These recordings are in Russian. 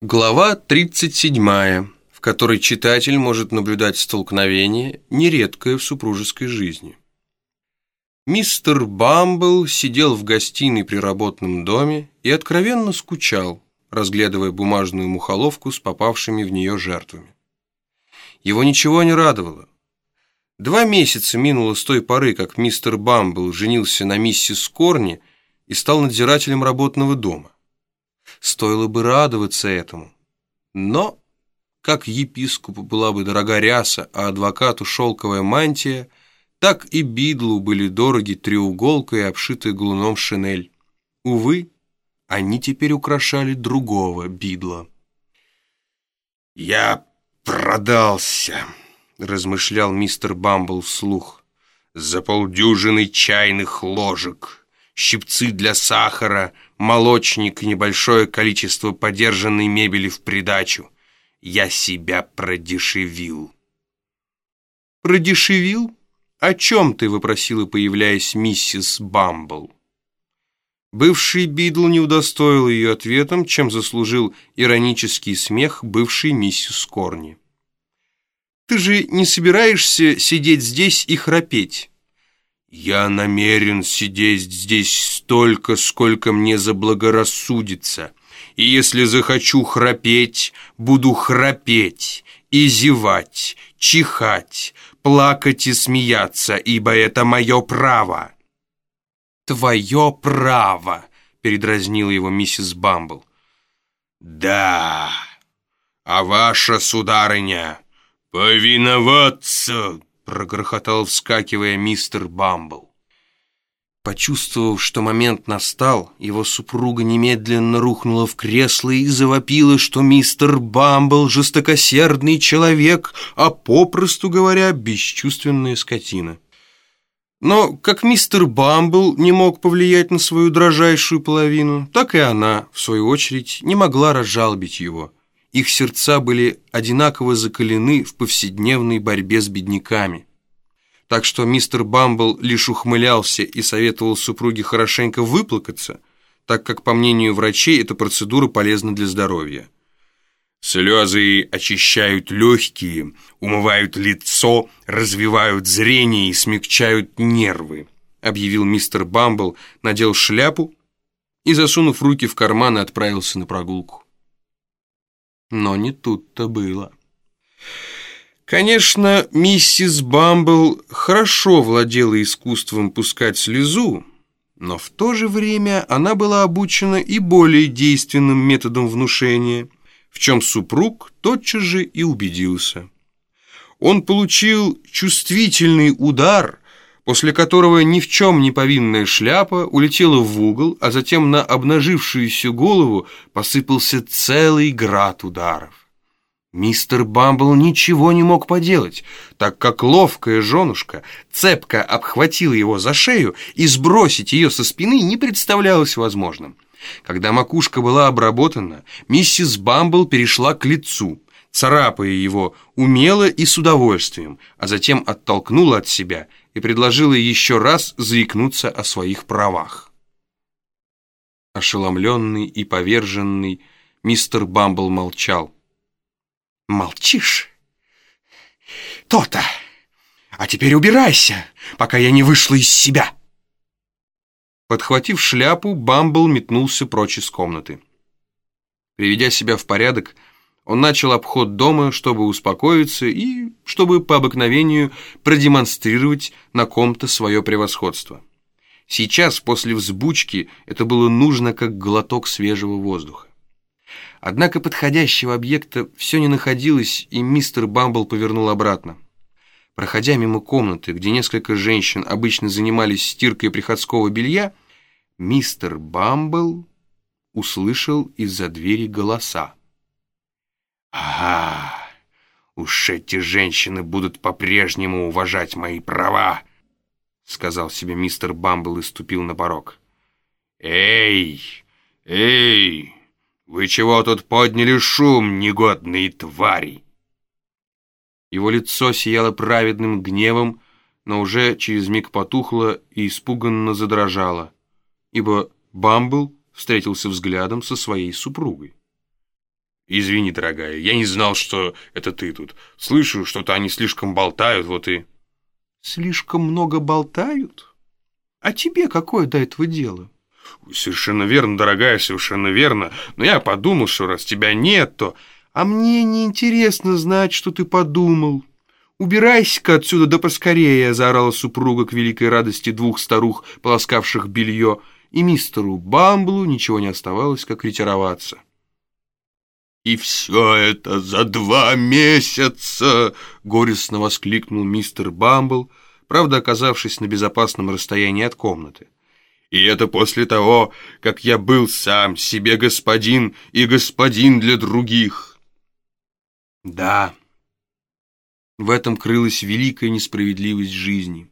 Глава 37, в которой читатель может наблюдать столкновение, нередкое в супружеской жизни. Мистер Бамбл сидел в гостиной при работном доме и откровенно скучал, разглядывая бумажную мухоловку с попавшими в нее жертвами. Его ничего не радовало. Два месяца минуло с той поры, как мистер Бамбл женился на миссис Корни и стал надзирателем работного дома. Стоило бы радоваться этому. Но, как епископу была бы дорога ряса, а адвокату шелковая мантия, так и бидлу были дороги треуголка и обшитая глуном шинель. Увы, они теперь украшали другого бидла. «Я продался», — размышлял мистер Бамбл вслух, «за полдюжины чайных ложек, щипцы для сахара — молочник и небольшое количество подержанной мебели в придачу. Я себя продешевил. «Продешевил? О чем ты?» — выпросила, появляясь миссис Бамбл. Бывший Бидл не удостоил ее ответом, чем заслужил иронический смех бывшей миссис Корни. «Ты же не собираешься сидеть здесь и храпеть?» «Я намерен сидеть здесь столько, сколько мне заблагорассудится, и если захочу храпеть, буду храпеть и зевать, чихать, плакать и смеяться, ибо это мое право». «Твое право», — передразнила его миссис Бамбл. «Да, а ваша, сударыня, повиноваться» прогрохотал, вскакивая мистер Бамбл. Почувствовав, что момент настал, его супруга немедленно рухнула в кресло и завопила, что мистер Бамбл — жестокосердный человек, а, попросту говоря, бесчувственная скотина. Но как мистер Бамбл не мог повлиять на свою дрожайшую половину, так и она, в свою очередь, не могла разжалобить его — их сердца были одинаково закалены в повседневной борьбе с бедняками. Так что мистер Бамбл лишь ухмылялся и советовал супруге хорошенько выплакаться, так как, по мнению врачей, эта процедура полезна для здоровья. Слезы очищают легкие, умывают лицо, развивают зрение и смягчают нервы, объявил мистер Бамбл, надел шляпу и, засунув руки в карманы, отправился на прогулку. Но не тут-то было. Конечно, миссис Бамбл хорошо владела искусством пускать слезу, но в то же время она была обучена и более действенным методом внушения, в чем супруг тотчас же и убедился. Он получил чувствительный удар – после которого ни в чем не повинная шляпа улетела в угол, а затем на обнажившуюся голову посыпался целый град ударов. Мистер Бамбл ничего не мог поделать, так как ловкая женушка цепко обхватила его за шею и сбросить ее со спины не представлялось возможным. Когда макушка была обработана, миссис Бамбл перешла к лицу, царапая его умело и с удовольствием, а затем оттолкнула от себя и предложила еще раз заикнуться о своих правах. Ошеломленный и поверженный, мистер Бамбл молчал. «Молчишь? То-то! А теперь убирайся, пока я не вышла из себя!» Подхватив шляпу, Бамбл метнулся прочь из комнаты. Приведя себя в порядок, он начал обход дома, чтобы успокоиться и чтобы по обыкновению продемонстрировать на ком-то свое превосходство. Сейчас, после взбучки, это было нужно как глоток свежего воздуха. Однако подходящего объекта все не находилось, и мистер Бамбл повернул обратно. Проходя мимо комнаты, где несколько женщин обычно занимались стиркой приходского белья, мистер Бамбл услышал из-за двери голоса. «Ага, уж эти женщины будут по-прежнему уважать мои права», сказал себе мистер Бамбл и ступил на порог. «Эй, эй, вы чего тут подняли шум, негодные твари?» Его лицо сияло праведным гневом, но уже через миг потухло и испуганно задрожало, ибо Бамбл встретился взглядом со своей супругой. «Извини, дорогая, я не знал, что это ты тут. Слышу, что-то они слишком болтают, вот и...» «Слишком много болтают? А тебе какое до этого дело?» «Совершенно верно, дорогая, совершенно верно. Но я подумал, что раз тебя нет, то...» «А мне не интересно знать, что ты подумал. Убирайся-ка отсюда да поскорее!» заорала супруга к великой радости двух старух, полоскавших белье, и мистеру Бамблу ничего не оставалось, как ретироваться. «И все это за два месяца!» — горестно воскликнул мистер Бамбл, правда, оказавшись на безопасном расстоянии от комнаты. «И это после того, как я был сам себе господин и господин для других!» «Да, в этом крылась великая несправедливость жизни».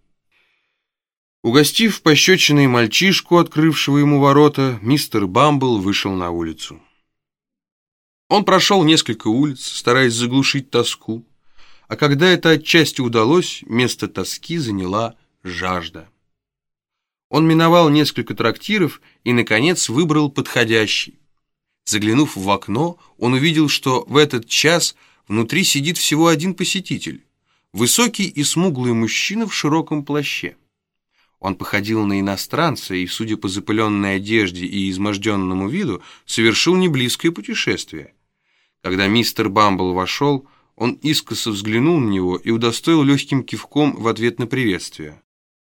Угостив пощечиной мальчишку, открывшего ему ворота, мистер Бамбл вышел на улицу. Он прошел несколько улиц, стараясь заглушить тоску, а когда это отчасти удалось, место тоски заняла жажда. Он миновал несколько трактиров и, наконец, выбрал подходящий. Заглянув в окно, он увидел, что в этот час внутри сидит всего один посетитель, высокий и смуглый мужчина в широком плаще. Он походил на иностранца и, судя по запыленной одежде и изможденному виду, совершил неблизкое путешествие. Когда мистер Бамбл вошел, он искоса взглянул на него и удостоил легким кивком в ответ на приветствие.